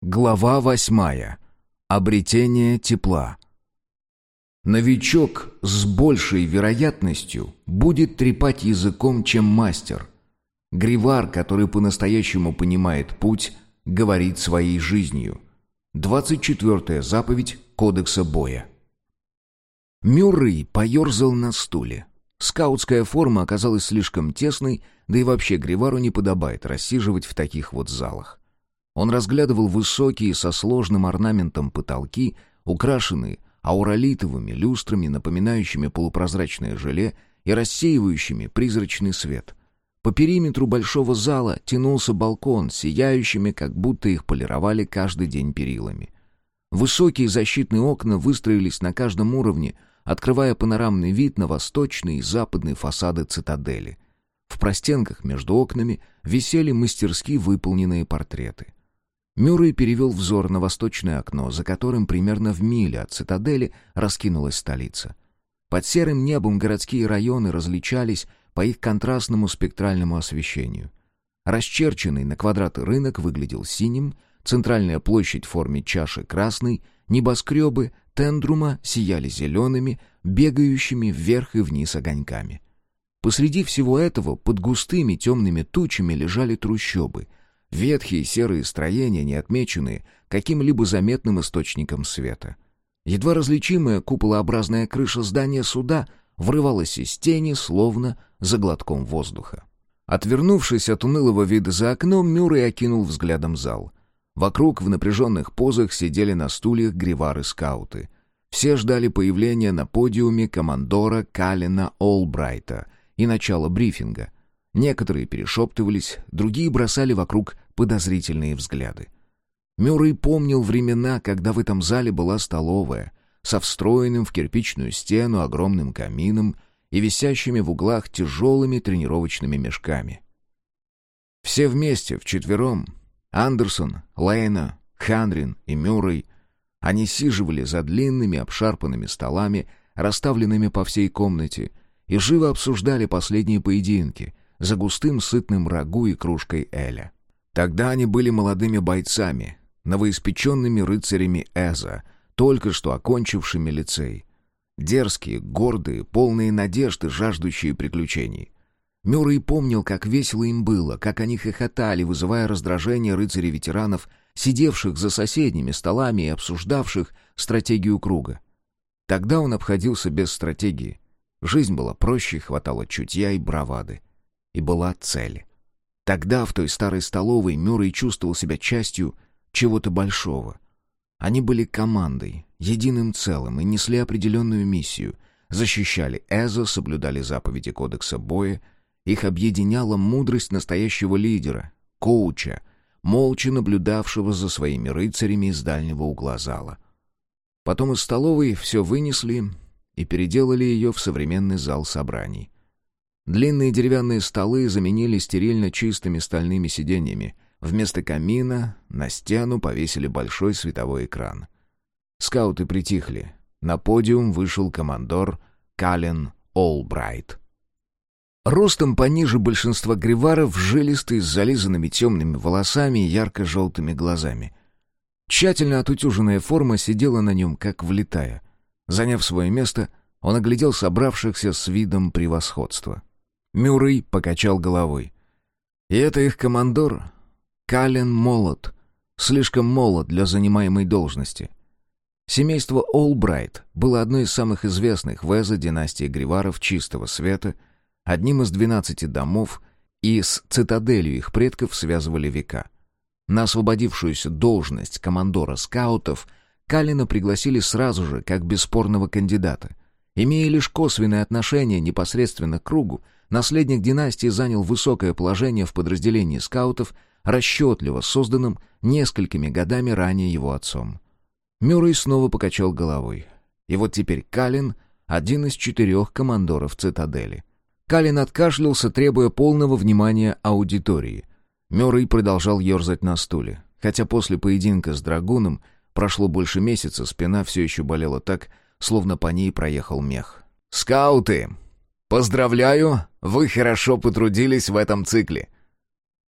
Глава восьмая. Обретение тепла. Новичок с большей вероятностью будет трепать языком, чем мастер. Гривар, который по-настоящему понимает путь, говорит своей жизнью. 24 заповедь Кодекса боя. Мюррей поерзал на стуле. Скаутская форма оказалась слишком тесной, да и вообще Гривару не подобает рассиживать в таких вот залах. Он разглядывал высокие со сложным орнаментом потолки, украшенные ауралитовыми люстрами, напоминающими полупрозрачное желе и рассеивающими призрачный свет. По периметру большого зала тянулся балкон, сияющими, как будто их полировали каждый день перилами. Высокие защитные окна выстроились на каждом уровне, открывая панорамный вид на восточный и западный фасады цитадели. В простенках между окнами висели мастерски выполненные портреты. Мюррей перевел взор на восточное окно, за которым примерно в миле от цитадели раскинулась столица. Под серым небом городские районы различались по их контрастному спектральному освещению. Расчерченный на квадраты рынок выглядел синим, центральная площадь в форме чаши красной, небоскребы Тендрума сияли зелеными, бегающими вверх и вниз огоньками. Посреди всего этого под густыми темными тучами лежали трущобы — Ветхие серые строения, не отмеченные каким-либо заметным источником света. Едва различимая куполообразная крыша здания суда врывалась из тени, словно за глотком воздуха. Отвернувшись от унылого вида за окном, Мюррей окинул взглядом зал. Вокруг в напряженных позах сидели на стульях гривары-скауты. Все ждали появления на подиуме командора Калина Олбрайта и начала брифинга — Некоторые перешептывались, другие бросали вокруг подозрительные взгляды. Мюррей помнил времена, когда в этом зале была столовая, со встроенным в кирпичную стену огромным камином и висящими в углах тяжелыми тренировочными мешками. Все вместе, вчетвером, Андерсон, Лейна, Ханрин и Мюррей, они сиживали за длинными обшарпанными столами, расставленными по всей комнате, и живо обсуждали последние поединки, за густым сытным рагу и кружкой Эля. Тогда они были молодыми бойцами, новоиспеченными рыцарями Эза, только что окончившими лицей. Дерзкие, гордые, полные надежды, жаждущие приключений. Мюррей помнил, как весело им было, как они хохотали, вызывая раздражение рыцарей-ветеранов, сидевших за соседними столами и обсуждавших стратегию круга. Тогда он обходился без стратегии. Жизнь была проще, хватало чутья и бравады и была цель. Тогда в той старой столовой Мюррей чувствовал себя частью чего-то большого. Они были командой, единым целым и несли определенную миссию. Защищали Эзо, соблюдали заповеди Кодекса боя. Их объединяла мудрость настоящего лидера, коуча, молча наблюдавшего за своими рыцарями из дальнего угла зала. Потом из столовой все вынесли и переделали ее в современный зал собраний. Длинные деревянные столы заменили стерильно чистыми стальными сиденьями. Вместо камина на стену повесили большой световой экран. Скауты притихли. На подиум вышел командор Кален Олбрайт. Ростом пониже большинства гриваров, жилистый, с зализанными темными волосами и ярко-желтыми глазами. Тщательно отутюженная форма сидела на нем, как влетая. Заняв свое место, он оглядел собравшихся с видом превосходства. Мюррей покачал головой. И это их командор Кален молод, слишком молод для занимаемой должности. Семейство Олбрайт было одной из самых известных в Эзо династии Гриваров чистого света, одним из двенадцати домов, и с цитаделью их предков связывали века. На освободившуюся должность командора скаутов Калина пригласили сразу же, как бесспорного кандидата. Имея лишь косвенное отношение непосредственно к кругу, наследник династии занял высокое положение в подразделении скаутов, расчетливо созданном несколькими годами ранее его отцом. Мюррей снова покачал головой. И вот теперь Калин — один из четырех командоров цитадели. Калин откашлялся, требуя полного внимания аудитории. Мюррей продолжал ерзать на стуле. Хотя после поединка с Драгуном прошло больше месяца, спина все еще болела так, словно по ней проехал мех. «Скауты!» «Поздравляю, вы хорошо потрудились в этом цикле».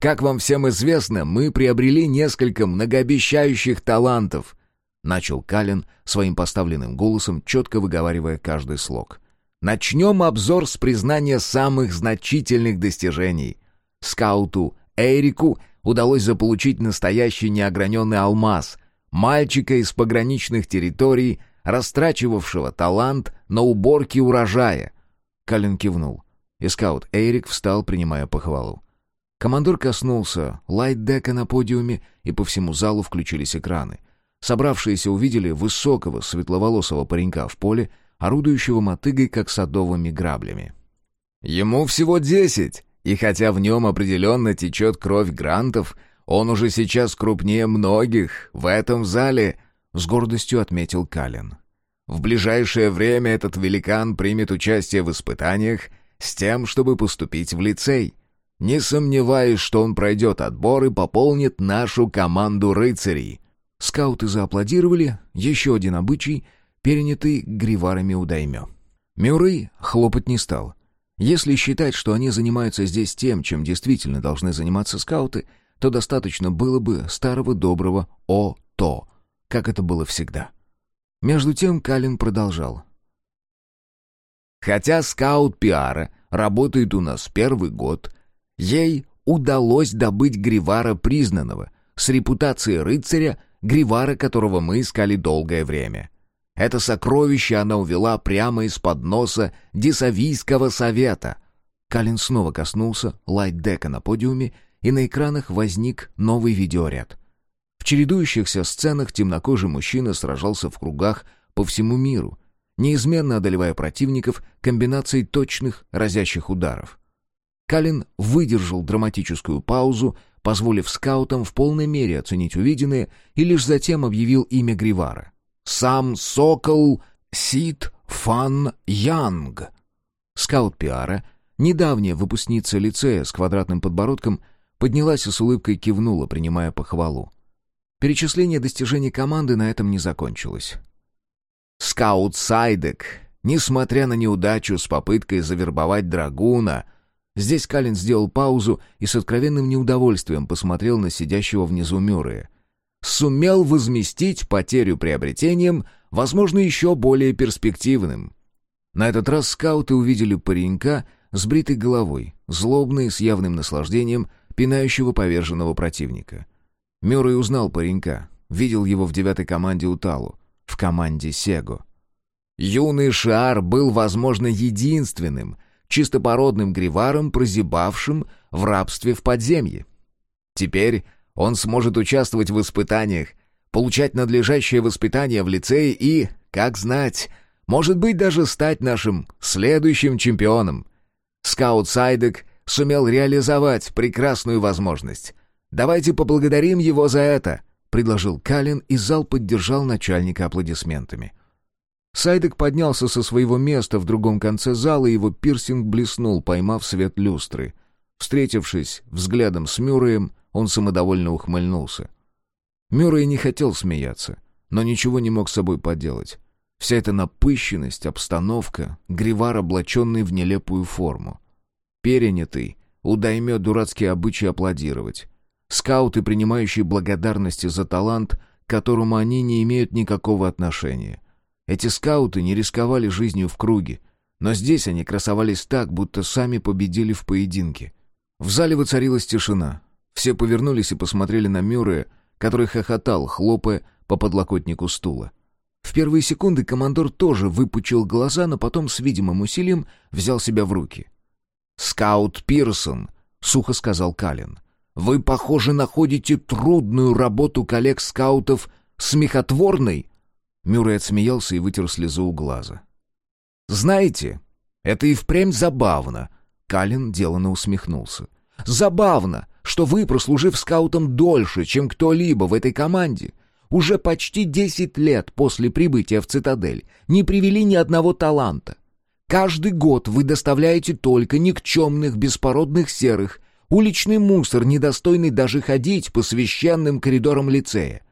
Как вам всем известно, мы приобрели несколько многообещающих талантов», — начал Калин своим поставленным голосом, четко выговаривая каждый слог. «Начнем обзор с признания самых значительных достижений. Скауту Эрику удалось заполучить настоящий неограненный алмаз, мальчика из пограничных территорий, растрачивавшего талант на уборки урожая. Калин кивнул, и скаут Эрик встал, принимая похвалу. Командор коснулся лайт-дека на подиуме, и по всему залу включились экраны. Собравшиеся увидели высокого светловолосого паренька в поле, орудующего мотыгой, как садовыми граблями. «Ему всего десять, и хотя в нем определенно течет кровь грантов, он уже сейчас крупнее многих в этом зале», — с гордостью отметил Калин. «В ближайшее время этот великан примет участие в испытаниях с тем, чтобы поступить в лицей. Не сомневаюсь, что он пройдет отбор и пополнит нашу команду рыцарей». Скауты зааплодировали, еще один обычай, перенятый гриварами у даймё. Мюррей хлопать не стал. Если считать, что они занимаются здесь тем, чем действительно должны заниматься скауты, то достаточно было бы старого доброго «о-то», как это было всегда. Между тем Калин продолжал. «Хотя скаут Пиара работает у нас первый год, ей удалось добыть Гривара признанного, с репутацией рыцаря, Гривара, которого мы искали долгое время. Это сокровище она увела прямо из-под носа Десавийского совета». Калин снова коснулся лайт-дека на подиуме и на экранах возник новый видеоряд. Чередующихся сценах темнокожий мужчина сражался в кругах по всему миру, неизменно одолевая противников комбинацией точных разящих ударов. Калин выдержал драматическую паузу, позволив скаутам в полной мере оценить увиденное, и лишь затем объявил имя Гривара. «Сам Сокол Сид Фан Янг». Скаут Пиара, недавняя выпускница лицея с квадратным подбородком, Поднялась и с улыбкой кивнула, принимая похвалу. Перечисление достижений команды на этом не закончилось. «Скаут Сайдек, несмотря на неудачу с попыткой завербовать Драгуна...» Здесь Калин сделал паузу и с откровенным неудовольствием посмотрел на сидящего внизу Мюррея. «Сумел возместить потерю приобретением, возможно, еще более перспективным». На этот раз скауты увидели паренька с бритой головой, злобный, с явным наслаждением, пинающего поверженного противника. Мюррей узнал паренька, видел его в девятой команде Уталу, в команде Сего. Юный Шар был, возможно, единственным чистопородным гриваром, прозябавшим в рабстве в подземье. Теперь он сможет участвовать в испытаниях, получать надлежащее воспитание в лицее и, как знать, может быть даже стать нашим следующим чемпионом. Скаут Сайдек сумел реализовать прекрасную возможность. Давайте поблагодарим его за это», — предложил Калин, и зал поддержал начальника аплодисментами. Сайдек поднялся со своего места в другом конце зала, и его пирсинг блеснул, поймав свет люстры. Встретившись взглядом с Мюрреем, он самодовольно ухмыльнулся. Мюррей не хотел смеяться, но ничего не мог с собой поделать. Вся эта напыщенность, обстановка, гривар, облаченный в нелепую форму перенятый, удаймет дурацкие обычаи аплодировать. Скауты, принимающие благодарности за талант, к которому они не имеют никакого отношения. Эти скауты не рисковали жизнью в круге, но здесь они красовались так, будто сами победили в поединке. В зале воцарилась тишина. Все повернулись и посмотрели на Мюррея, который хохотал, хлопая по подлокотнику стула. В первые секунды командор тоже выпучил глаза, но потом с видимым усилием взял себя в руки — «Скаут Пирсон», — сухо сказал Калин. «Вы, похоже, находите трудную работу коллег-скаутов смехотворной?» Мюррей отсмеялся и вытер слезу у глаза. «Знаете, это и впрямь забавно», — Калин деланно усмехнулся. «Забавно, что вы, прослужив скаутом дольше, чем кто-либо в этой команде, уже почти десять лет после прибытия в цитадель не привели ни одного таланта, Каждый год вы доставляете только никчемных, беспородных серых, уличный мусор, недостойный даже ходить по священным коридорам лицея.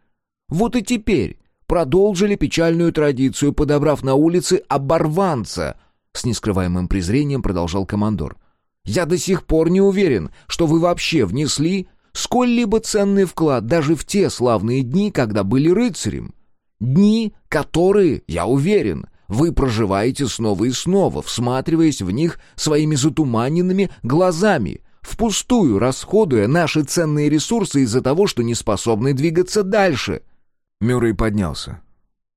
Вот и теперь продолжили печальную традицию, подобрав на улице оборванца, с нескрываемым презрением продолжал командор. Я до сих пор не уверен, что вы вообще внесли сколь-либо ценный вклад даже в те славные дни, когда были рыцарем. Дни, которые, я уверен, вы проживаете снова и снова, всматриваясь в них своими затуманенными глазами, впустую расходуя наши ценные ресурсы из-за того, что не способны двигаться дальше». Мюррей поднялся.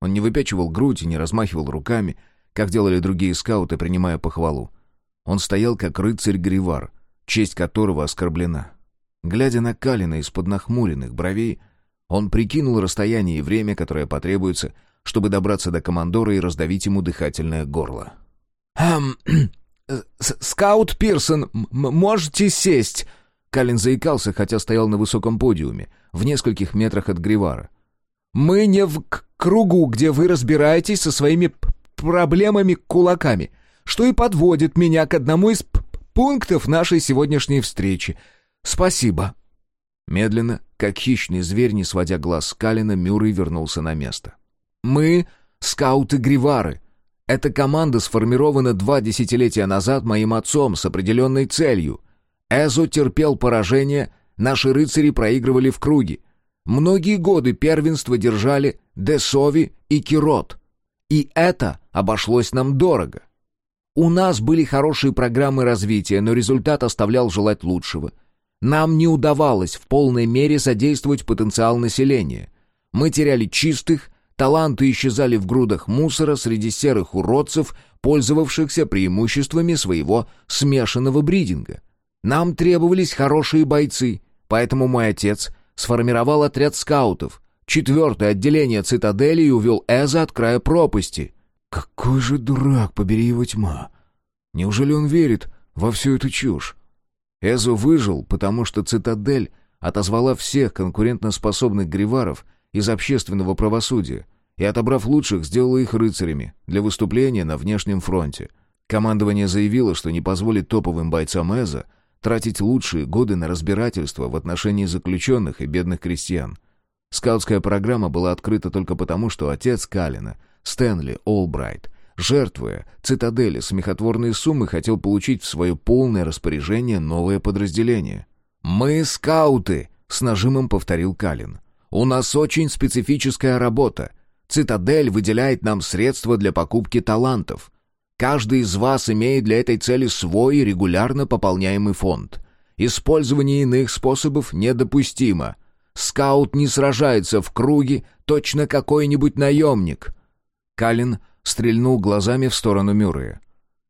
Он не выпячивал грудь и не размахивал руками, как делали другие скауты, принимая похвалу. Он стоял как рыцарь-гривар, честь которого оскорблена. Глядя на Калина из-под нахмуренных бровей, он прикинул расстояние и время, которое потребуется, чтобы добраться до командора и раздавить ему дыхательное горло. «Эм, скаут Пирсон, можете сесть?» Калин заикался, хотя стоял на высоком подиуме, в нескольких метрах от Гривара. «Мы не в кругу, где вы разбираетесь со своими проблемами-кулаками, что и подводит меня к одному из пунктов нашей сегодняшней встречи. Спасибо». Медленно, как хищный зверь, не сводя глаз с Калина, Мюррей вернулся на место. «Мы — скауты-гривары. Эта команда сформирована два десятилетия назад моим отцом с определенной целью. Эзо терпел поражение, наши рыцари проигрывали в круге. Многие годы первенство держали Десови и Кирот. И это обошлось нам дорого. У нас были хорошие программы развития, но результат оставлял желать лучшего. Нам не удавалось в полной мере задействовать потенциал населения. Мы теряли чистых, таланты исчезали в грудах мусора среди серых уродцев, пользовавшихся преимуществами своего смешанного бридинга. Нам требовались хорошие бойцы, поэтому мой отец сформировал отряд скаутов, четвертое отделение цитадели и увел Эза от края пропасти. Какой же дурак, побери его тьма! Неужели он верит во всю эту чушь? Эзо выжил, потому что цитадель отозвала всех конкурентоспособных гриваров из общественного правосудия и, отобрав лучших, сделала их рыцарями для выступления на внешнем фронте. Командование заявило, что не позволит топовым бойцам Эза тратить лучшие годы на разбирательство в отношении заключенных и бедных крестьян. Скаутская программа была открыта только потому, что отец Калина, Стэнли Олбрайт, жертвуя цитадели смехотворные суммы, хотел получить в свое полное распоряжение новое подразделение. «Мы скауты», — с нажимом повторил Калин. «У нас очень специфическая работа. Цитадель выделяет нам средства для покупки талантов. Каждый из вас имеет для этой цели свой регулярно пополняемый фонд. Использование иных способов недопустимо. Скаут не сражается в круге, точно какой-нибудь наемник». Калин стрельнул глазами в сторону Мюррея.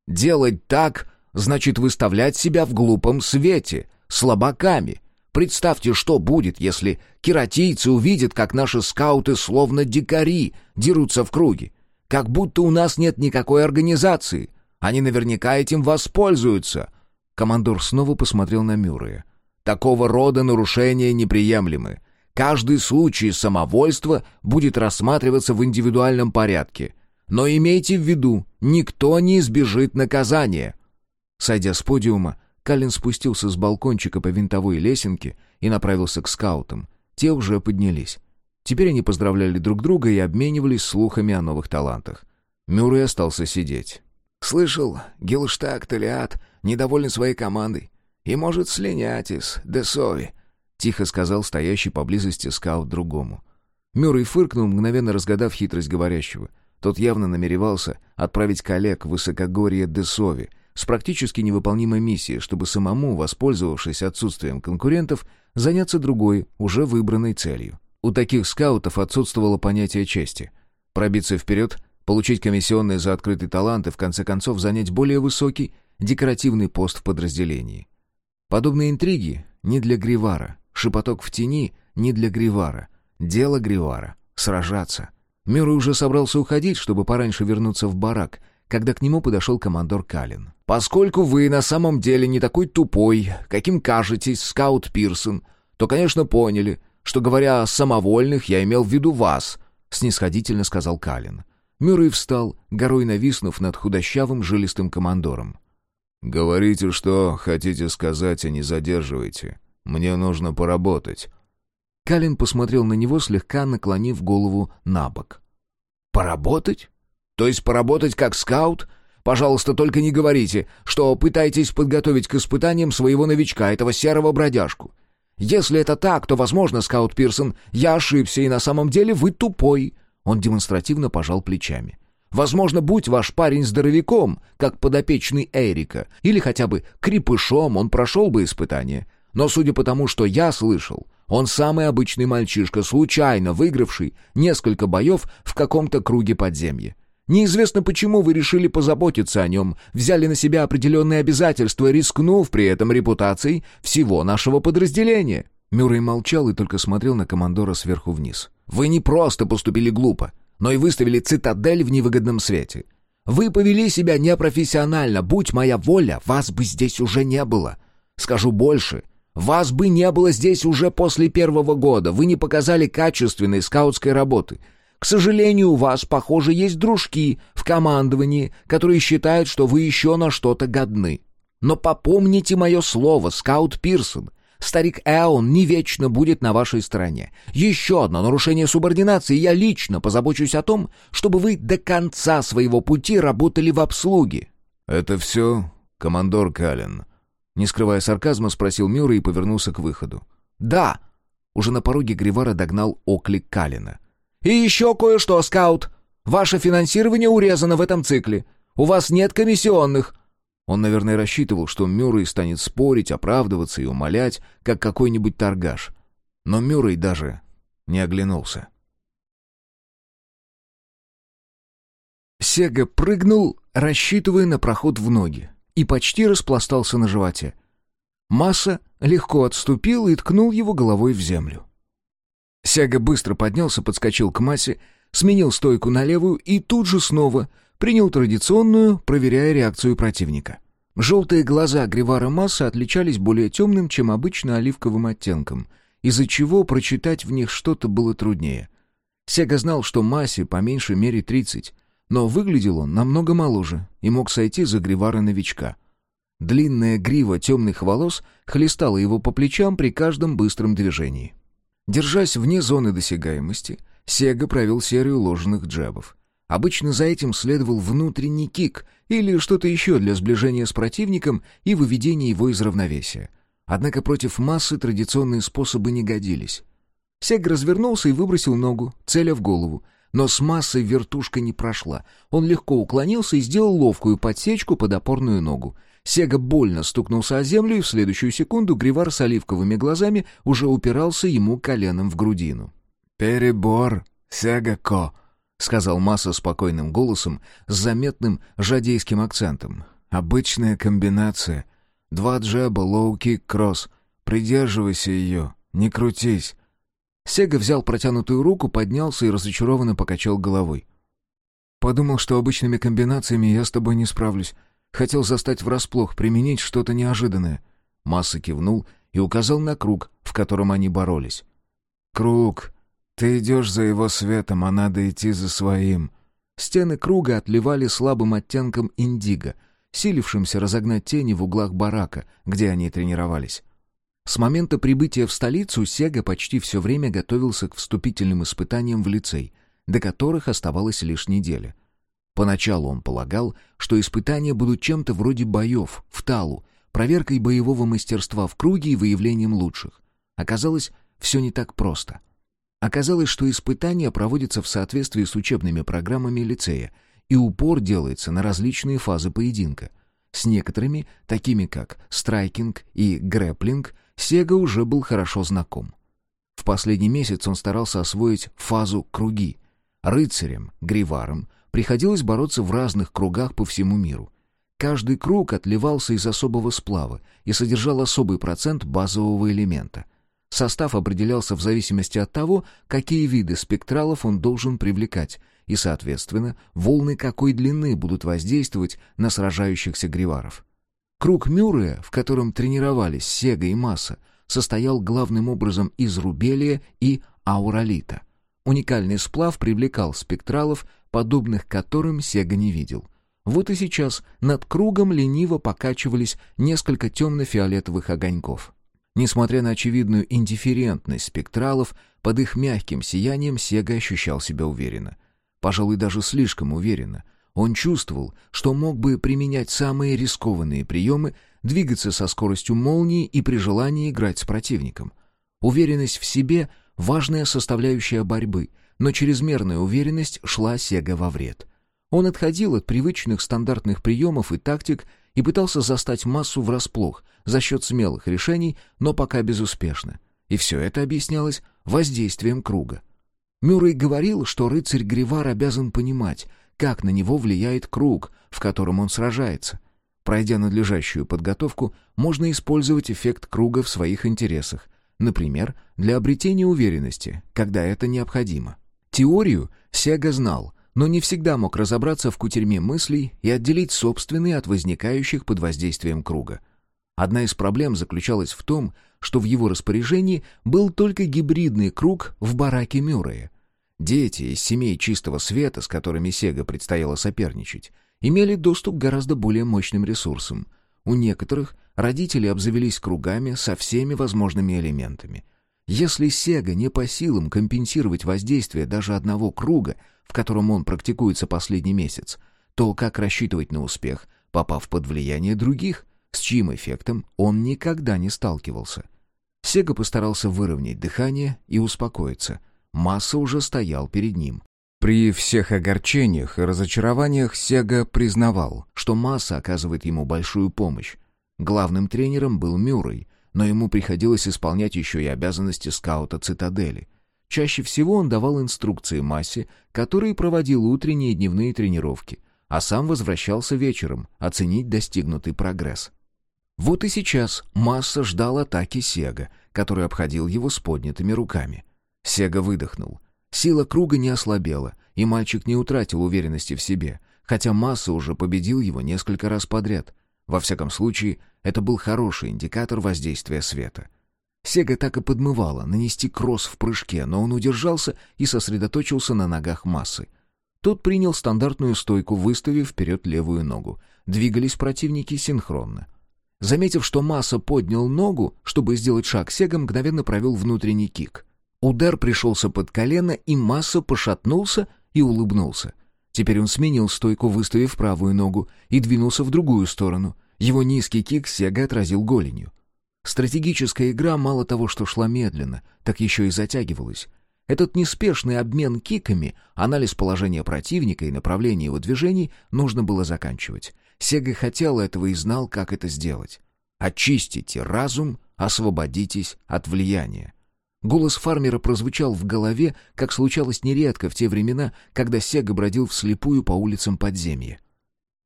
«Делать так значит выставлять себя в глупом свете, слабаками. Представьте, что будет, если кератийцы увидят, как наши скауты словно дикари дерутся в круге. Как будто у нас нет никакой организации. Они наверняка этим воспользуются. Командор снова посмотрел на Мюррея. Такого рода нарушения неприемлемы. Каждый случай самовольства будет рассматриваться в индивидуальном порядке. Но имейте в виду, никто не избежит наказания. Сойдя с подиума, Калин спустился с балкончика по винтовой лесенке и направился к скаутам. Те уже поднялись. Теперь они поздравляли друг друга и обменивались слухами о новых талантах. Мюррей остался сидеть. «Слышал, Гилштаг Толиат недоволен своей командой и может слинять из Десови», — тихо сказал стоящий поблизости скаут другому. Мюррей фыркнул, мгновенно разгадав хитрость говорящего. Тот явно намеревался отправить коллег в высокогорье Десови с практически невыполнимой миссией, чтобы самому, воспользовавшись отсутствием конкурентов, заняться другой, уже выбранной целью. У таких скаутов отсутствовало понятие чести. Пробиться вперед, получить комиссионные за открытый талант и в конце концов занять более высокий, декоративный пост в подразделении. Подобные интриги не для Гривара, шепоток в тени не для Гривара. Дело Гривара — сражаться. Мюррей уже собрался уходить, чтобы пораньше вернуться в барак, когда к нему подошел командор Калин. «Поскольку вы на самом деле не такой тупой, каким кажетесь, скаут Пирсон, то, конечно, поняли, что, говоря о самовольных, я имел в виду вас», — снисходительно сказал Калин. Мюррей встал, горой нависнув над худощавым жилистым командором. «Говорите, что хотите сказать, а не задерживайте. Мне нужно поработать». Калин посмотрел на него, слегка наклонив голову на бок. «Поработать? То есть поработать как скаут? Пожалуйста, только не говорите, что пытаетесь подготовить к испытаниям своего новичка, этого серого бродяжку. Если это так, то, возможно, скаут Пирсон, я ошибся, и на самом деле вы тупой». Он демонстративно пожал плечами. Возможно, будь ваш парень здоровяком, как подопечный Эрика, или хотя бы крепышом, он прошел бы испытание. Но судя по тому, что я слышал, он самый обычный мальчишка, случайно выигравший несколько боев в каком-то круге подземья. Неизвестно, почему вы решили позаботиться о нем, взяли на себя определенные обязательства, рискнув при этом репутацией всего нашего подразделения». Мюррей молчал и только смотрел на командора сверху вниз. «Вы не просто поступили глупо, но и выставили цитадель в невыгодном свете. Вы повели себя непрофессионально. Будь моя воля, вас бы здесь уже не было. Скажу больше. Вас бы не было здесь уже после первого года. Вы не показали качественной скаутской работы. К сожалению, у вас, похоже, есть дружки в командовании, которые считают, что вы еще на что-то годны. Но попомните мое слово, скаут Пирсон. Старик Эон не вечно будет на вашей стороне. Еще одно нарушение субординации, я лично позабочусь о том, чтобы вы до конца своего пути работали в обслуге». «Это все, командор Каллен?» Не скрывая сарказма, спросил Мюррей и повернулся к выходу. «Да!» Уже на пороге Гривара догнал оклик Калина. «И еще кое-что, скаут! Ваше финансирование урезано в этом цикле. У вас нет комиссионных. Он, наверное, рассчитывал, что Мюррей станет спорить, оправдываться и умолять, как какой-нибудь торгаш. Но Мюррей даже не оглянулся. Сега прыгнул, рассчитывая на проход в ноги, и почти распластался на животе. Масса легко отступил и ткнул его головой в землю. Сега быстро поднялся, подскочил к массе, сменил стойку на левую и тут же снова принял традиционную, проверяя реакцию противника. Желтые глаза Гривара Масса отличались более темным, чем обычно оливковым оттенком, из-за чего прочитать в них что-то было труднее. Сега знал, что Массе по меньшей мере 30, но выглядел он намного моложе и мог сойти за Гривара-новичка. Длинная грива темных волос хлестала его по плечам при каждом быстром движении. Держась вне зоны досягаемости, Сега провел серию ложных джебов. Обычно за этим следовал внутренний кик или что-то еще для сближения с противником и выведения его из равновесия. Однако против массы традиционные способы не годились. Сег развернулся и выбросил ногу, целя в голову. Но с массой вертушка не прошла. Он легко уклонился и сделал ловкую подсечку под опорную ногу. Сега больно стукнулся о землю, и в следующую секунду Гривар с оливковыми глазами уже упирался ему коленом в грудину. «Перебор, Сега-ко», — сказал Масса спокойным голосом с заметным жадейским акцентом. «Обычная комбинация. Два джеба, лоу-кик, кросс. Придерживайся ее, не крутись». Сега взял протянутую руку, поднялся и разочарованно покачал головой. «Подумал, что обычными комбинациями я с тобой не справлюсь. Хотел застать врасплох, применить что-то неожиданное». Масса кивнул и указал на круг, в котором они боролись. «Круг. «Ты идешь за его светом, а надо идти за своим». Стены круга отливали слабым оттенком индиго, силившимся разогнать тени в углах барака, где они тренировались. С момента прибытия в столицу Сега почти все время готовился к вступительным испытаниям в лицей, до которых оставалась лишь неделя. Поначалу он полагал, что испытания будут чем-то вроде боев в талу, проверкой боевого мастерства в круге и выявлением лучших. Оказалось, все не так просто — Оказалось, что испытания проводятся в соответствии с учебными программами лицея, и упор делается на различные фазы поединка. С некоторыми, такими как страйкинг и грэплинг, Сега уже был хорошо знаком. В последний месяц он старался освоить фазу круги. Рыцарям, гриварам приходилось бороться в разных кругах по всему миру. Каждый круг отливался из особого сплава и содержал особый процент базового элемента — Состав определялся в зависимости от того, какие виды спектралов он должен привлекать, и, соответственно, волны какой длины будут воздействовать на сражающихся гриваров. Круг Мюррея, в котором тренировались Сега и Масса, состоял главным образом из рубелия и ауралита. Уникальный сплав привлекал спектралов, подобных которым Сега не видел. Вот и сейчас над кругом лениво покачивались несколько темно-фиолетовых огоньков. Несмотря на очевидную индифферентность спектралов, под их мягким сиянием Сега ощущал себя уверенно. Пожалуй, даже слишком уверенно. Он чувствовал, что мог бы применять самые рискованные приемы, двигаться со скоростью молнии и при желании играть с противником. Уверенность в себе — важная составляющая борьбы, но чрезмерная уверенность шла Сега во вред. Он отходил от привычных стандартных приемов и тактик и пытался застать массу врасплох за счет смелых решений, но пока безуспешно. И все это объяснялось воздействием круга. Мюррей говорил, что рыцарь Гривар обязан понимать, как на него влияет круг, в котором он сражается. Пройдя надлежащую подготовку, можно использовать эффект круга в своих интересах, например, для обретения уверенности, когда это необходимо. Теорию Сега знал, но не всегда мог разобраться в кутерьме мыслей и отделить собственные от возникающих под воздействием круга. Одна из проблем заключалась в том, что в его распоряжении был только гибридный круг в бараке Мюррея. Дети из семей чистого света, с которыми Сега предстояло соперничать, имели доступ к гораздо более мощным ресурсам. У некоторых родители обзавелись кругами со всеми возможными элементами. Если Сега не по силам компенсировать воздействие даже одного круга, в котором он практикуется последний месяц, то как рассчитывать на успех, попав под влияние других? с чьим эффектом он никогда не сталкивался. Сега постарался выровнять дыхание и успокоиться. Масса уже стоял перед ним. При всех огорчениях и разочарованиях Сега признавал, что Масса оказывает ему большую помощь. Главным тренером был Мюррей, но ему приходилось исполнять еще и обязанности скаута цитадели. Чаще всего он давал инструкции Массе, который проводил утренние и дневные тренировки, а сам возвращался вечером оценить достигнутый прогресс. Вот и сейчас Масса ждал атаки Сега, который обходил его с поднятыми руками. Сега выдохнул. Сила круга не ослабела, и мальчик не утратил уверенности в себе, хотя Масса уже победил его несколько раз подряд. Во всяком случае, это был хороший индикатор воздействия света. Сега так и подмывала нанести кросс в прыжке, но он удержался и сосредоточился на ногах Массы. Тот принял стандартную стойку, выставив вперед левую ногу. Двигались противники синхронно. Заметив, что Масса поднял ногу, чтобы сделать шаг, Сега мгновенно провел внутренний кик. Удар пришелся под колено, и Масса пошатнулся и улыбнулся. Теперь он сменил стойку, выставив правую ногу, и двинулся в другую сторону. Его низкий кик Сега отразил голенью. Стратегическая игра мало того, что шла медленно, так еще и затягивалась. Этот неспешный обмен киками, анализ положения противника и направления его движений нужно было заканчивать. Сега хотел этого и знал, как это сделать. «Очистите разум, освободитесь от влияния». Голос фармера прозвучал в голове, как случалось нередко в те времена, когда Сега бродил вслепую по улицам подземья.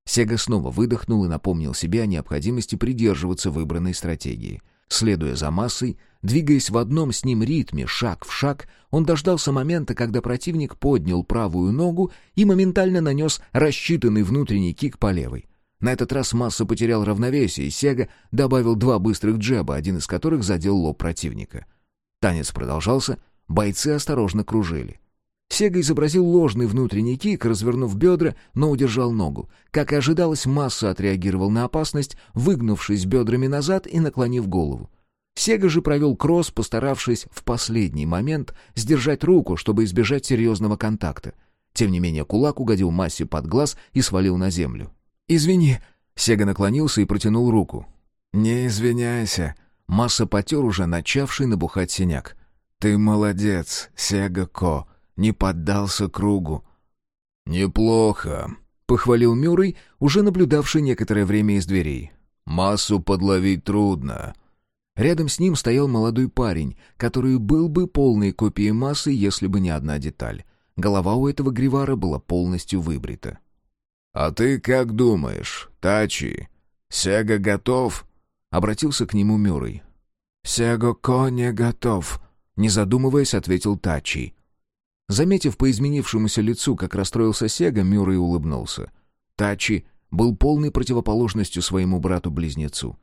Сега снова выдохнул и напомнил себе о необходимости придерживаться выбранной стратегии. Следуя за массой, двигаясь в одном с ним ритме, шаг в шаг, он дождался момента, когда противник поднял правую ногу и моментально нанес рассчитанный внутренний кик по левой. На этот раз Масса потерял равновесие, и Сега добавил два быстрых джеба, один из которых задел лоб противника. Танец продолжался, бойцы осторожно кружили. Сега изобразил ложный внутренний кик, развернув бедра, но удержал ногу. Как и ожидалось, Масса отреагировал на опасность, выгнувшись бедрами назад и наклонив голову. Сега же провел кросс, постаравшись в последний момент сдержать руку, чтобы избежать серьезного контакта. Тем не менее кулак угодил Массе под глаз и свалил на землю. «Извини». Сега наклонился и протянул руку. «Не извиняйся». Масса потер уже начавший набухать синяк. «Ты молодец, Сега Ко. Не поддался кругу». «Неплохо», — похвалил Мюррей, уже наблюдавший некоторое время из дверей. «Массу подловить трудно». Рядом с ним стоял молодой парень, который был бы полной копией массы, если бы не одна деталь. Голова у этого гривара была полностью выбрита. «А ты как думаешь, Тачи, Сега готов?» — обратился к нему Мюррей. «Сега Ко готов», — не задумываясь, ответил Тачи. Заметив по изменившемуся лицу, как расстроился Сега, Мюррей улыбнулся. Тачи был полной противоположностью своему брату-близнецу.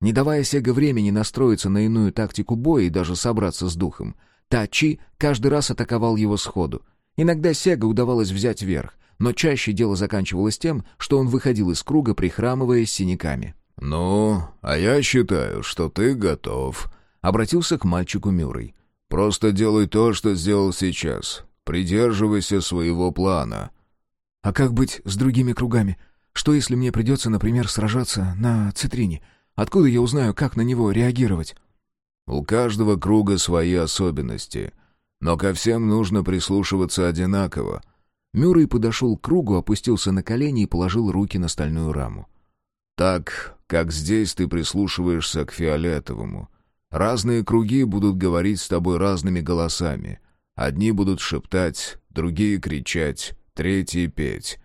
Не давая Сега времени настроиться на иную тактику боя и даже собраться с духом, Тачи каждый раз атаковал его сходу. Иногда Сега удавалось взять верх, но чаще дело заканчивалось тем, что он выходил из круга, прихрамывая синяками. «Ну, а я считаю, что ты готов», — обратился к мальчику Мюррей. «Просто делай то, что сделал сейчас. Придерживайся своего плана». «А как быть с другими кругами? Что, если мне придется, например, сражаться на цитрине? Откуда я узнаю, как на него реагировать?» «У каждого круга свои особенности, но ко всем нужно прислушиваться одинаково». Мюррей подошел к кругу, опустился на колени и положил руки на стальную раму. «Так, как здесь ты прислушиваешься к фиолетовому. Разные круги будут говорить с тобой разными голосами. Одни будут шептать, другие кричать, третьи петь.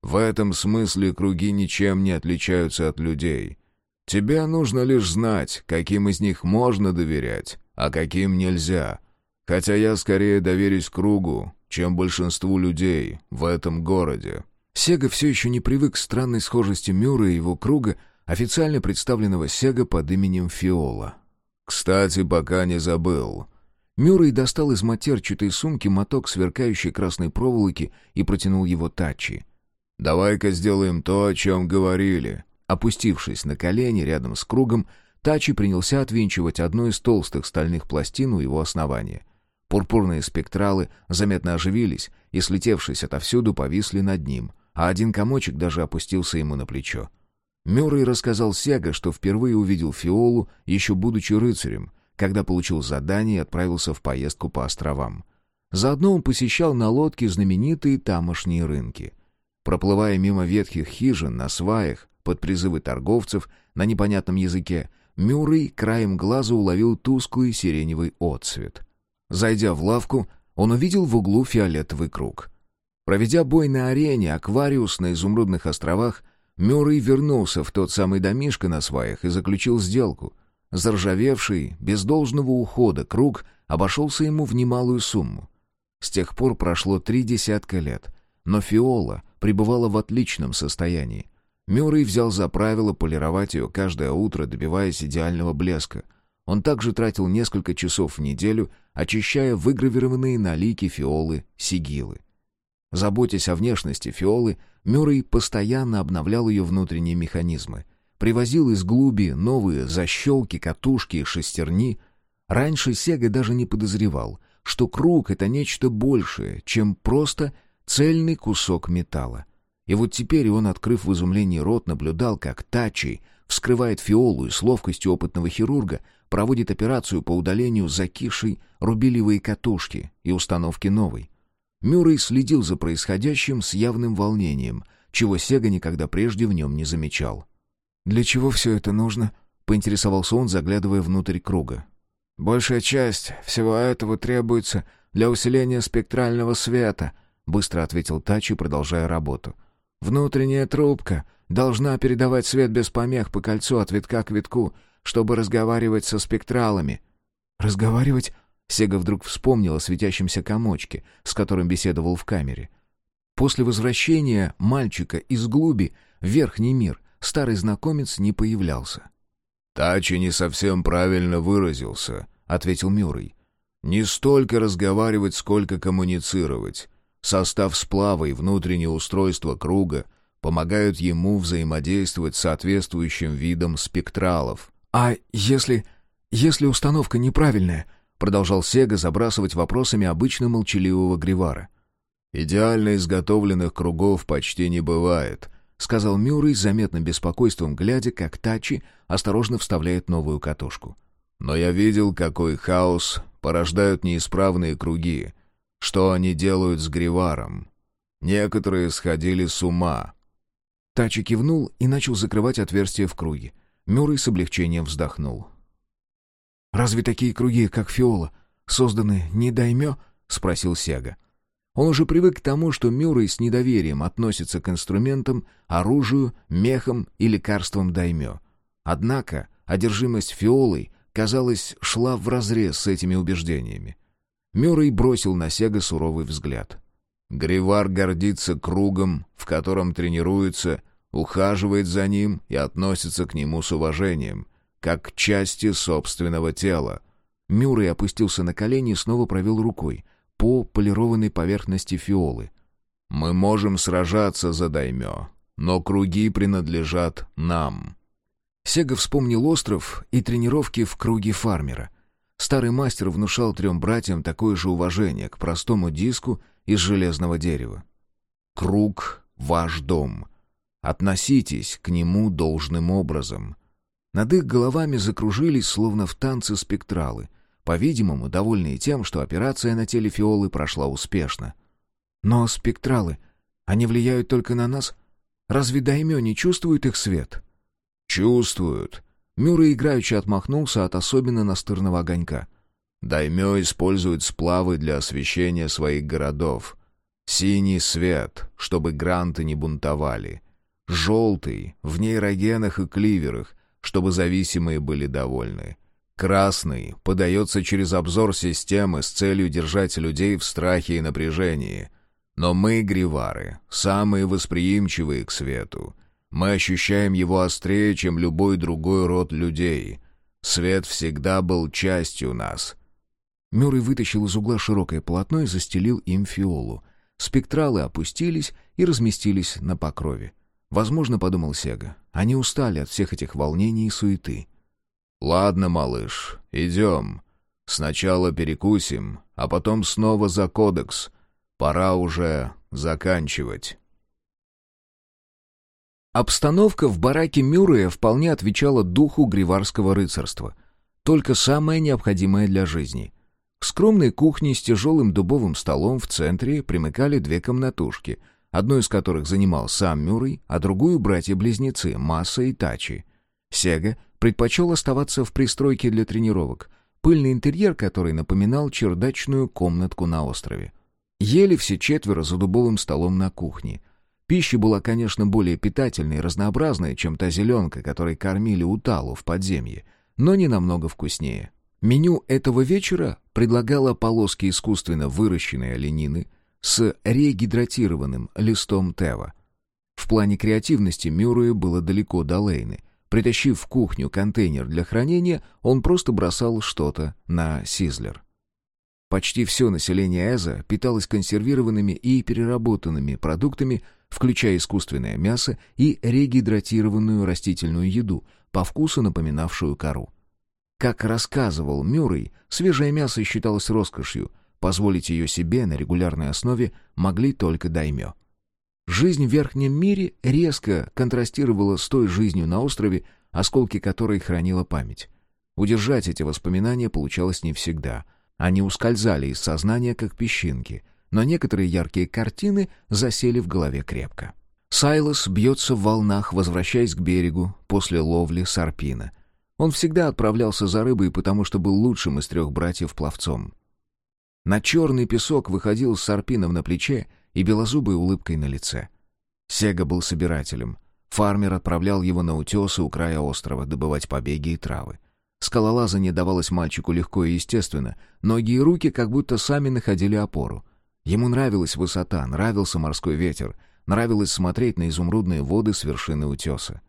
В этом смысле круги ничем не отличаются от людей. Тебе нужно лишь знать, каким из них можно доверять, а каким нельзя. Хотя я скорее доверюсь кругу, чем большинству людей в этом городе». Сега все еще не привык к странной схожести Мюра и его круга, официально представленного Сега под именем Фиола. «Кстати, пока не забыл». Мюррей достал из матерчатой сумки моток сверкающей красной проволоки и протянул его Тачи. «Давай-ка сделаем то, о чем говорили». Опустившись на колени рядом с кругом, Тачи принялся отвинчивать одну из толстых стальных пластин у его основания. Пурпурные спектралы заметно оживились и, слетевшись отовсюду, повисли над ним, а один комочек даже опустился ему на плечо. Мюррей рассказал Сега, что впервые увидел Фиолу, еще будучи рыцарем, когда получил задание и отправился в поездку по островам. Заодно он посещал на лодке знаменитые тамошние рынки. Проплывая мимо ветхих хижин на сваях, под призывы торговцев на непонятном языке, Мюррей краем глаза уловил тусклый сиреневый отцвет. Зайдя в лавку, он увидел в углу фиолетовый круг. Проведя бой на арене «Аквариус» на Изумрудных островах, Мюррей вернулся в тот самый домишко на сваях и заключил сделку. Заржавевший, без должного ухода, круг обошелся ему в немалую сумму. С тех пор прошло три десятка лет, но Фиола пребывала в отличном состоянии. Мюррей взял за правило полировать ее каждое утро, добиваясь идеального блеска. Он также тратил несколько часов в неделю, очищая выгравированные на лике фиолы сигилы. Заботясь о внешности фиолы, Мюррей постоянно обновлял ее внутренние механизмы. Привозил из глуби новые защелки, катушки и шестерни. Раньше Сега даже не подозревал, что круг — это нечто большее, чем просто цельный кусок металла. И вот теперь он, открыв в изумлении рот, наблюдал, как Тачи вскрывает фиолу и с ловкостью опытного хирурга проводит операцию по удалению закисшей рубилевой катушки и установке новой. Мюррей следил за происходящим с явным волнением, чего Сега никогда прежде в нем не замечал. «Для чего все это нужно?» — поинтересовался он, заглядывая внутрь круга. «Большая часть всего этого требуется для усиления спектрального света», — быстро ответил Тачи, продолжая работу. «Внутренняя трубка должна передавать свет без помех по кольцу от витка к витку, чтобы разговаривать со спектралами». «Разговаривать Сега вдруг вспомнил о светящемся комочке, с которым беседовал в камере. После возвращения мальчика из глуби в верхний мир старый знакомец не появлялся. «Тачи не совсем правильно выразился», — ответил Мюррей. «Не столько разговаривать, сколько коммуницировать. Состав сплава и внутреннее устройство круга помогают ему взаимодействовать с соответствующим видом спектралов». «А если... если установка неправильная?» Продолжал Сега забрасывать вопросами обычно молчаливого Гривара. «Идеально изготовленных кругов почти не бывает», — сказал Мюррей с заметным беспокойством, глядя, как Тачи осторожно вставляет новую катушку. «Но я видел, какой хаос порождают неисправные круги. Что они делают с Гриваром? Некоторые сходили с ума». Тачи кивнул и начал закрывать отверстие в круге. Мюррей с облегчением вздохнул. «Разве такие круги, как Фиола, созданы не даймё?» — спросил Сяга. Он уже привык к тому, что Мюррей с недоверием относится к инструментам, оружию, мехам и лекарствам даймё. Однако одержимость Фиолой, казалось, шла вразрез с этими убеждениями. Мюррей бросил на Сега суровый взгляд. Гривар гордится кругом, в котором тренируется, ухаживает за ним и относится к нему с уважением как части собственного тела. Мюррей опустился на колени и снова провел рукой по полированной поверхности фиолы. «Мы можем сражаться за даймё, но круги принадлежат нам». Сега вспомнил остров и тренировки в круге фармера. Старый мастер внушал трем братьям такое же уважение к простому диску из железного дерева. Круг ваш дом. Относитесь к нему должным образом». Над их головами закружились, словно в танце спектралы, по-видимому, довольные тем, что операция на теле Фиолы прошла успешно. «Но спектралы, они влияют только на нас? Разве Даймё не чувствует их свет?» «Чувствуют». Мюррей играючи отмахнулся от особенно настырного огонька. Даймё использует сплавы для освещения своих городов. Синий свет, чтобы гранты не бунтовали. Желтый, в нейрогенах и кливерах, чтобы зависимые были довольны. Красный подается через обзор системы с целью держать людей в страхе и напряжении. Но мы, гривары, самые восприимчивые к свету. Мы ощущаем его острее, чем любой другой род людей. Свет всегда был частью нас. Мюррей вытащил из угла широкое полотно и застелил им фиолу. Спектралы опустились и разместились на покрове. Возможно, подумал Сега, они устали от всех этих волнений и суеты. «Ладно, малыш, идем. Сначала перекусим, а потом снова за кодекс. Пора уже заканчивать». Обстановка в бараке Мюррея вполне отвечала духу гриварского рыцарства. Только самое необходимое для жизни. К скромной кухне с тяжелым дубовым столом в центре примыкали две комнатушки, одну из которых занимал сам Мюррей, а другую — братья-близнецы Масса и Тачи. Сега предпочел оставаться в пристройке для тренировок, пыльный интерьер, который напоминал чердачную комнатку на острове. Ели все четверо за дубовым столом на кухне — Пища была, конечно, более питательной и разнообразной, чем та зеленка, которой кормили Уталу в подземье, но не намного вкуснее. Меню этого вечера предлагало полоски искусственно выращенной оленины с регидратированным листом тева. В плане креативности Мюррею было далеко до Лейны. Притащив в кухню контейнер для хранения, он просто бросал что-то на Сизлер. Почти все население Эза питалось консервированными и переработанными продуктами, включая искусственное мясо и регидратированную растительную еду, по вкусу напоминавшую кору. Как рассказывал Мюррей, свежее мясо считалось роскошью, позволить ее себе на регулярной основе могли только даймё. Жизнь в верхнем мире резко контрастировала с той жизнью на острове, осколки которой хранила память. Удержать эти воспоминания получалось не всегда. Они ускользали из сознания, как песчинки, но некоторые яркие картины засели в голове крепко. Сайлос бьется в волнах, возвращаясь к берегу после ловли сарпина. Он всегда отправлялся за рыбой, потому что был лучшим из трех братьев пловцом. На черный песок выходил с сарпином на плече и белозубой улыбкой на лице. Сега был собирателем. Фармер отправлял его на утесы у края острова добывать побеги и травы. Скалолазание давалось мальчику легко и естественно, ноги и руки как будто сами находили опору. Ему нравилась высота, нравился морской ветер, нравилось смотреть на изумрудные воды с вершины утеса.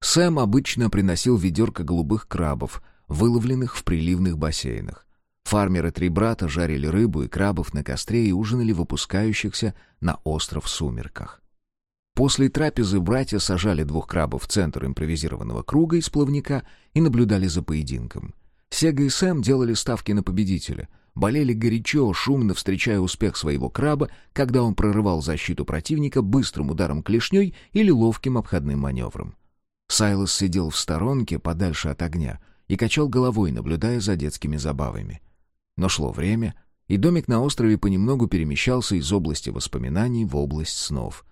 Сэм обычно приносил ведерко голубых крабов, выловленных в приливных бассейнах. Фармеры три брата жарили рыбу и крабов на костре и ужинали в опускающихся на остров сумерках. После трапезы братья сажали двух крабов в центр импровизированного круга из плавника и наблюдали за поединком. Сега и Сэм делали ставки на победителя — болели горячо, шумно встречая успех своего краба, когда он прорывал защиту противника быстрым ударом клешней или ловким обходным маневром. Сайлос сидел в сторонке, подальше от огня, и качал головой, наблюдая за детскими забавами. Но шло время, и домик на острове понемногу перемещался из области воспоминаний в область снов.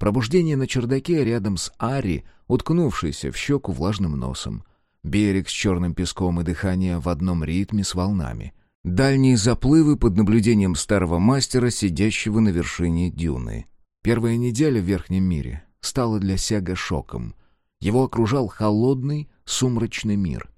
Пробуждение на чердаке рядом с Ари, уткнувшейся в щеку влажным носом. Берег с черным песком и дыхание в одном ритме с волнами — Дальние заплывы под наблюдением старого мастера, сидящего на вершине дюны. Первая неделя в Верхнем мире стала для Сега шоком. Его окружал холодный, сумрачный мир.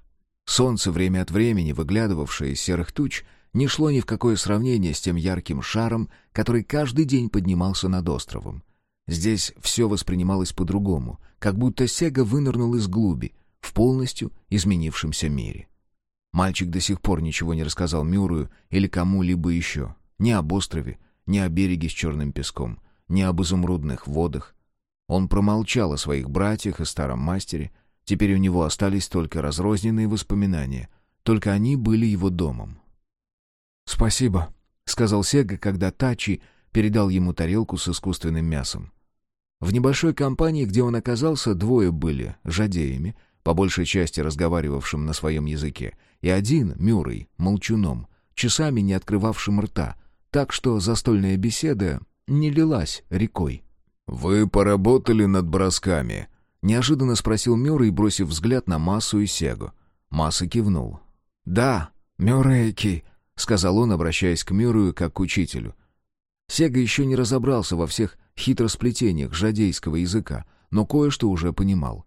Солнце, время от времени выглядывавшее из серых туч, не шло ни в какое сравнение с тем ярким шаром, который каждый день поднимался над островом. Здесь все воспринималось по-другому, как будто Сега вынырнул из глуби, в полностью изменившемся мире. Мальчик до сих пор ничего не рассказал Мюррею или кому-либо еще. Ни об острове, ни о береге с черным песком, ни об изумрудных водах. Он промолчал о своих братьях и старом мастере. Теперь у него остались только разрозненные воспоминания. Только они были его домом. «Спасибо», — сказал Сега, когда Тачи передал ему тарелку с искусственным мясом. В небольшой компании, где он оказался, двое были жадеями, по большей части разговаривавшим на своем языке, и один, Мюррей, молчуном, часами не открывавшим рта, так что застольная беседа не лилась рекой. «Вы поработали над бросками?» — неожиданно спросил Мюррей, бросив взгляд на Массу и Сегу. Масса кивнул. «Да, Мюррейки», — сказал он, обращаясь к Мюррею как к учителю. Сега еще не разобрался во всех хитросплетениях жадейского языка, но кое-что уже понимал.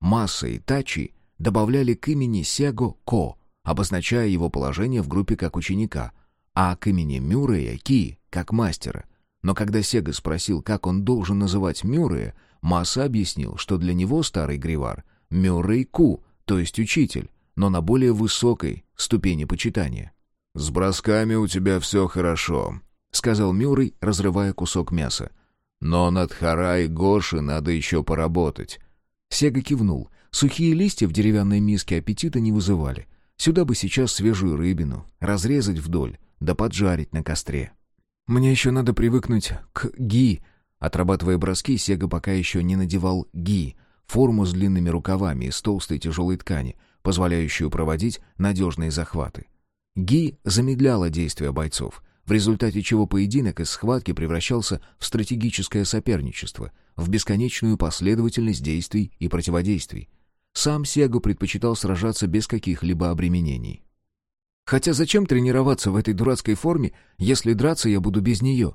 Масса и Тачи добавляли к имени Сего «ко», обозначая его положение в группе как ученика, а к имени Мюррея «ки», как мастера. Но когда Сега спросил, как он должен называть Мюррея, Масса объяснил, что для него старый Гривар — Мюррей Ку, то есть учитель, но на более высокой ступени почитания. «С бросками у тебя все хорошо», — сказал Мюррей, разрывая кусок мяса. «Но над Хара и Гоши надо еще поработать». Сега кивнул. Сухие листья в деревянной миске аппетита не вызывали. Сюда бы сейчас свежую рыбину, разрезать вдоль, да поджарить на костре. «Мне еще надо привыкнуть к ги», Отрабатывая броски, Сега пока еще не надевал ги, форму с длинными рукавами из толстой тяжелой ткани, позволяющую проводить надежные захваты. Ги замедляла действия бойцов, в результате чего поединок из схватки превращался в стратегическое соперничество, в бесконечную последовательность действий и противодействий. Сам Сего предпочитал сражаться без каких-либо обременений. Хотя зачем тренироваться в этой дурацкой форме, если драться я буду без нее?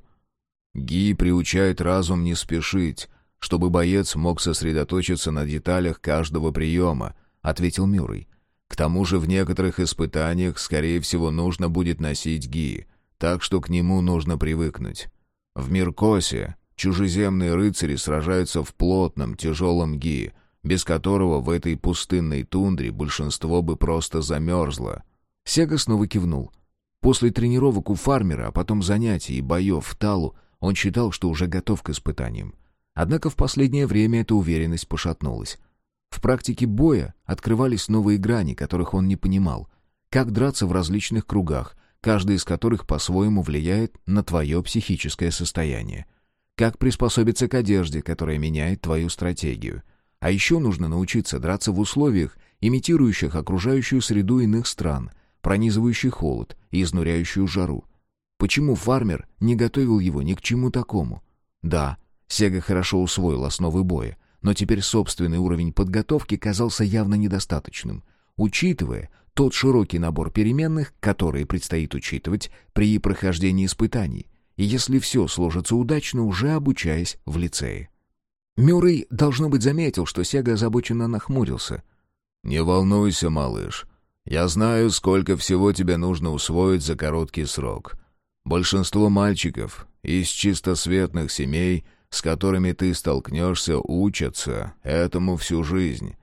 Ги приучает разум не спешить, чтобы боец мог сосредоточиться на деталях каждого приема, — ответил Мюррей. «К тому же в некоторых испытаниях, скорее всего, нужно будет носить ги, так что к нему нужно привыкнуть. В Миркосе чужеземные рыцари сражаются в плотном, тяжелом ги, без которого в этой пустынной тундре большинство бы просто замерзло». Сега снова кивнул. После тренировок у фармера, а потом занятий и боев в Талу, он считал, что уже готов к испытаниям. Однако в последнее время эта уверенность пошатнулась. В практике боя открывались новые грани, которых он не понимал. Как драться в различных кругах, каждый из которых по-своему влияет на твое психическое состояние. Как приспособиться к одежде, которая меняет твою стратегию. А еще нужно научиться драться в условиях, имитирующих окружающую среду иных стран, пронизывающий холод и изнуряющую жару. Почему фармер не готовил его ни к чему такому? Да, Сега хорошо усвоил основы боя, но теперь собственный уровень подготовки казался явно недостаточным, учитывая тот широкий набор переменных, которые предстоит учитывать при прохождении испытаний, и если все сложится удачно, уже обучаясь в лицее. Мюррей, должно быть, заметил, что Сега озабоченно нахмурился. «Не волнуйся, малыш. Я знаю, сколько всего тебе нужно усвоить за короткий срок. Большинство мальчиков из чистосветных семей — с которыми ты столкнешься, учатся этому всю жизнь».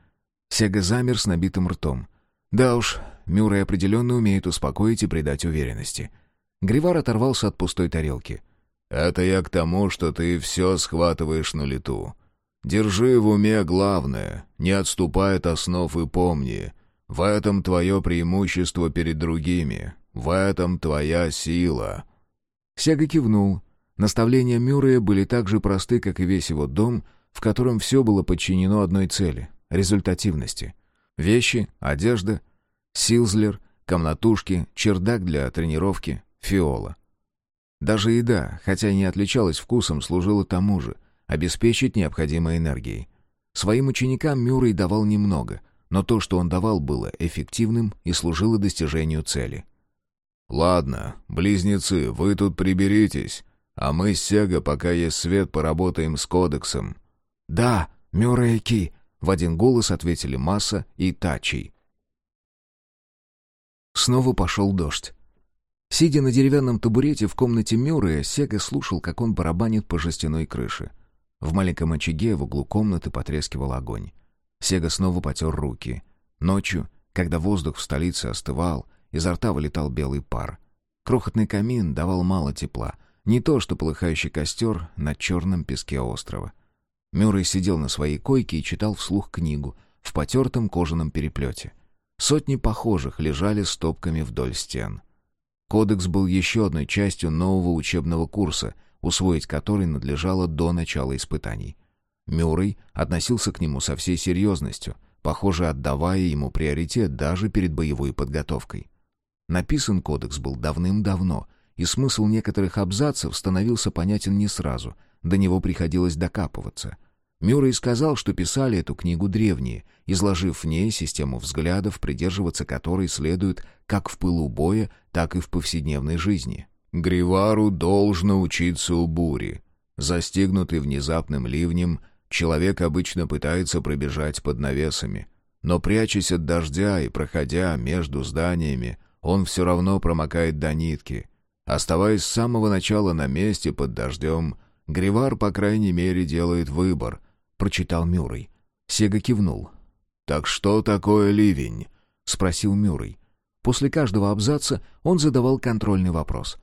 Сега замер с набитым ртом. Да уж, Мюррей определенно умеет успокоить и придать уверенности. Гривар оторвался от пустой тарелки. «Это я к тому, что ты все схватываешь на лету. Держи в уме главное, не отступай от основ и помни. В этом твое преимущество перед другими, в этом твоя сила». Сега кивнул, Наставления Мюррея были так же просты, как и весь его дом, в котором все было подчинено одной цели — результативности. Вещи, одежда, силзлер, комнатушки, чердак для тренировки, фиола. Даже еда, хотя и не отличалась вкусом, служила тому же — обеспечить необходимой энергией. Своим ученикам Мюррей давал немного, но то, что он давал, было эффективным и служило достижению цели. «Ладно, близнецы, вы тут приберитесь», а мы с Сега, пока есть свет, поработаем с кодексом». «Да, Мюррейки», — в один голос ответили Масса и Тачи. Снова пошел дождь. Сидя на деревянном табурете в комнате Мюррея, Сега слушал, как он барабанит по жестяной крыше. В маленьком очаге в углу комнаты потрескивал огонь. Сега снова потер руки. Ночью, когда воздух в столице остывал, изо рта вылетал белый пар. Крохотный камин давал мало тепла — не то, что полыхающий костер на черном песке острова. Мюррей сидел на своей койке и читал вслух книгу в потертом кожаном переплете. Сотни похожих лежали стопками вдоль стен. Кодекс был еще одной частью нового учебного курса, усвоить который надлежало до начала испытаний. Мюррей относился к нему со всей серьезностью, похоже, отдавая ему приоритет даже перед боевой подготовкой. Написан кодекс был давным-давно, и смысл некоторых абзацев становился понятен не сразу, до него приходилось докапываться. Мюррей сказал, что писали эту книгу древние, изложив в ней систему взглядов, придерживаться которой следует как в пылу боя, так и в повседневной жизни. «Гривару должно учиться у бури. Застигнутый внезапным ливнем, человек обычно пытается пробежать под навесами. Но прячась от дождя и проходя между зданиями, он все равно промокает до нитки. Оставаясь с самого начала на месте под дождем, Гривар, по крайней мере, делает выбор, — прочитал Мюррей. Сега кивнул. «Так что такое ливень?» — спросил Мюррей. После каждого абзаца он задавал контрольный вопрос.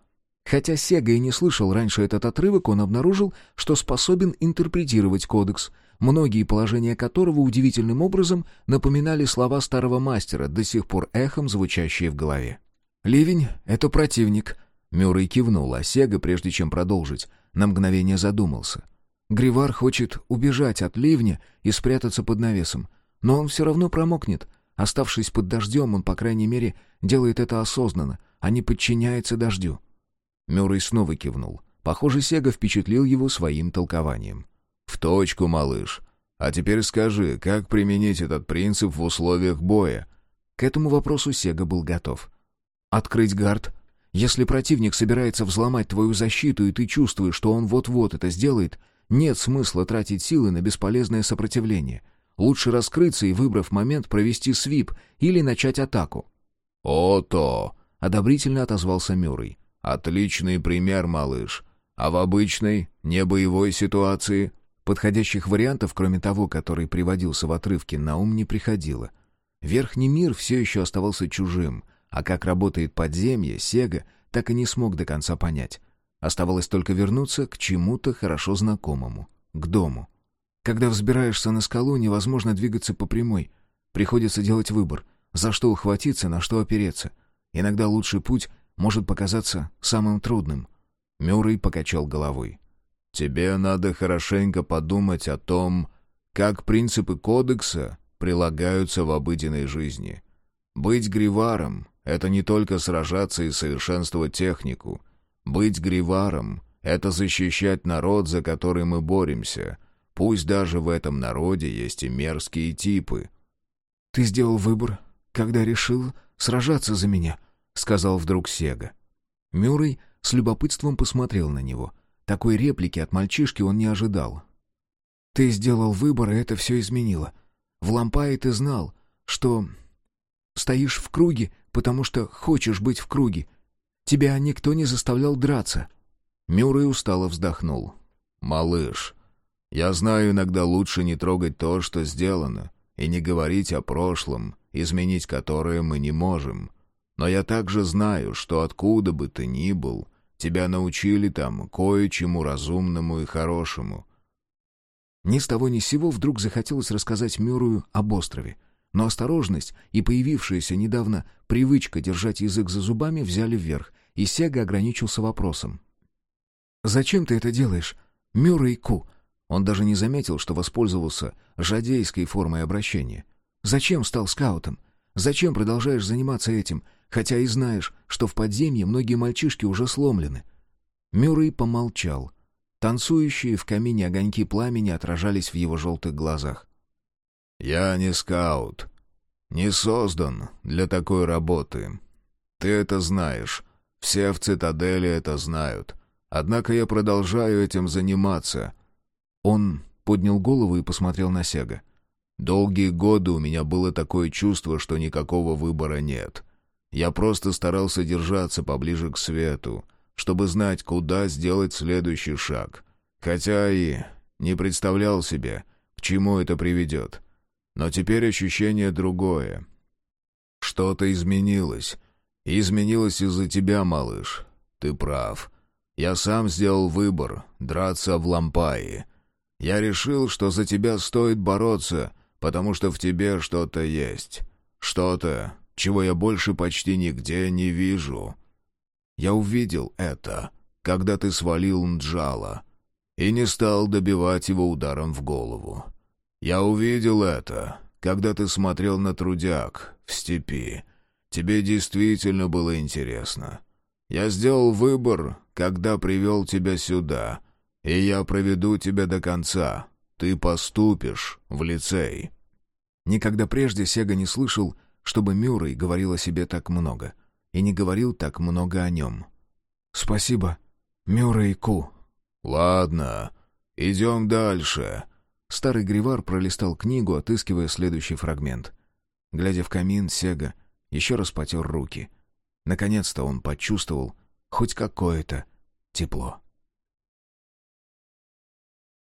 Хотя Сега и не слышал раньше этот отрывок, он обнаружил, что способен интерпретировать кодекс, многие положения которого удивительным образом напоминали слова старого мастера, до сих пор эхом звучащие в голове. «Ливень — это противник», — Мюррей кивнул, а Сега, прежде чем продолжить, на мгновение задумался. Гривар хочет убежать от ливня и спрятаться под навесом, но он все равно промокнет. Оставшись под дождем, он, по крайней мере, делает это осознанно, а не подчиняется дождю. Мюррей снова кивнул. Похоже, Сега впечатлил его своим толкованием. «В точку, малыш. А теперь скажи, как применить этот принцип в условиях боя?» К этому вопросу Сега был готов. «Открыть гард. Если противник собирается взломать твою защиту, и ты чувствуешь, что он вот-вот это сделает, нет смысла тратить силы на бесполезное сопротивление. Лучше раскрыться и, выбрав момент, провести свип или начать атаку». «О-то!» — одобрительно отозвался Мюррей. «Отличный пример, малыш. А в обычной, небоевой ситуации...» Подходящих вариантов, кроме того, который приводился в отрывке, на ум не приходило. Верхний мир все еще оставался чужим, а как работает подземье, Сега так и не смог до конца понять. Оставалось только вернуться к чему-то хорошо знакомому, к дому. Когда взбираешься на скалу, невозможно двигаться по прямой. Приходится делать выбор, за что ухватиться, на что опереться. Иногда лучший путь может показаться самым трудным. Мюррей покачал головой. «Тебе надо хорошенько подумать о том, как принципы кодекса прилагаются в обыденной жизни. Быть гриваром — это не только сражаться и совершенствовать технику. Быть гриваром — это защищать народ, за который мы боремся. Пусть даже в этом народе есть и мерзкие типы». «Ты сделал выбор, когда решил сражаться за меня», — сказал вдруг Сега. Мюррей с любопытством посмотрел на него. Такой реплики от мальчишки он не ожидал. «Ты сделал выбор, и это все изменило. В Лампае ты знал, что стоишь в круге, потому что хочешь быть в круге. Тебя никто не заставлял драться». Мюррей устало вздохнул. «Малыш, я знаю, иногда лучше не трогать то, что сделано, и не говорить о прошлом, изменить которое мы не можем. Но я также знаю, что откуда бы ты ни был, тебя научили там кое-чему разумному и хорошему». Ни с того ни с сего вдруг захотелось рассказать Мюррею об острове. Но осторожность и появившаяся недавно привычка держать язык за зубами взяли вверх, и Сега ограничился вопросом. «Зачем ты это делаешь, Мюррей Ку?» Он даже не заметил, что воспользовался жадейской формой обращения. «Зачем стал скаутом? Зачем продолжаешь заниматься этим, хотя и знаешь, что в подземье многие мальчишки уже сломлены. Мюррей помолчал. Танцующие в камине огоньки пламени отражались в его желтых глазах. «Я не скаут. Не создан для такой работы. Ты это знаешь. Все в цитадели это знают. Однако я продолжаю этим заниматься». Он поднял голову и посмотрел на Сега. «Долгие годы у меня было такое чувство, что никакого выбора нет. Я просто старался держаться поближе к свету, чтобы знать, куда сделать следующий шаг. Хотя и не представлял себе, к чему это приведет. Но теперь ощущение другое. Что-то изменилось. Изменилось из-за тебя, малыш. Ты прав. Я сам сделал выбор — драться в лампае. Я решил, что за тебя стоит бороться, потому что в тебе что-то есть. Что-то, чего я больше почти нигде не вижу. Я увидел это, когда ты свалил Нджала. и не стал добивать его ударом в голову. Я увидел это, когда ты смотрел на трудяк в степи. Тебе действительно было интересно. Я сделал выбор, когда привел тебя сюда, и я проведу тебя до конца. Ты поступишь в лицей». Никогда прежде Сега не слышал, чтобы Мюррей говорил о себе так много, и не говорил так много о нем. «Спасибо, Мюррей Ку». «Ладно, идем дальше». Старый Гривар пролистал книгу, отыскивая следующий фрагмент. Глядя в камин, Сега еще раз потер руки. Наконец-то он почувствовал хоть какое-то тепло.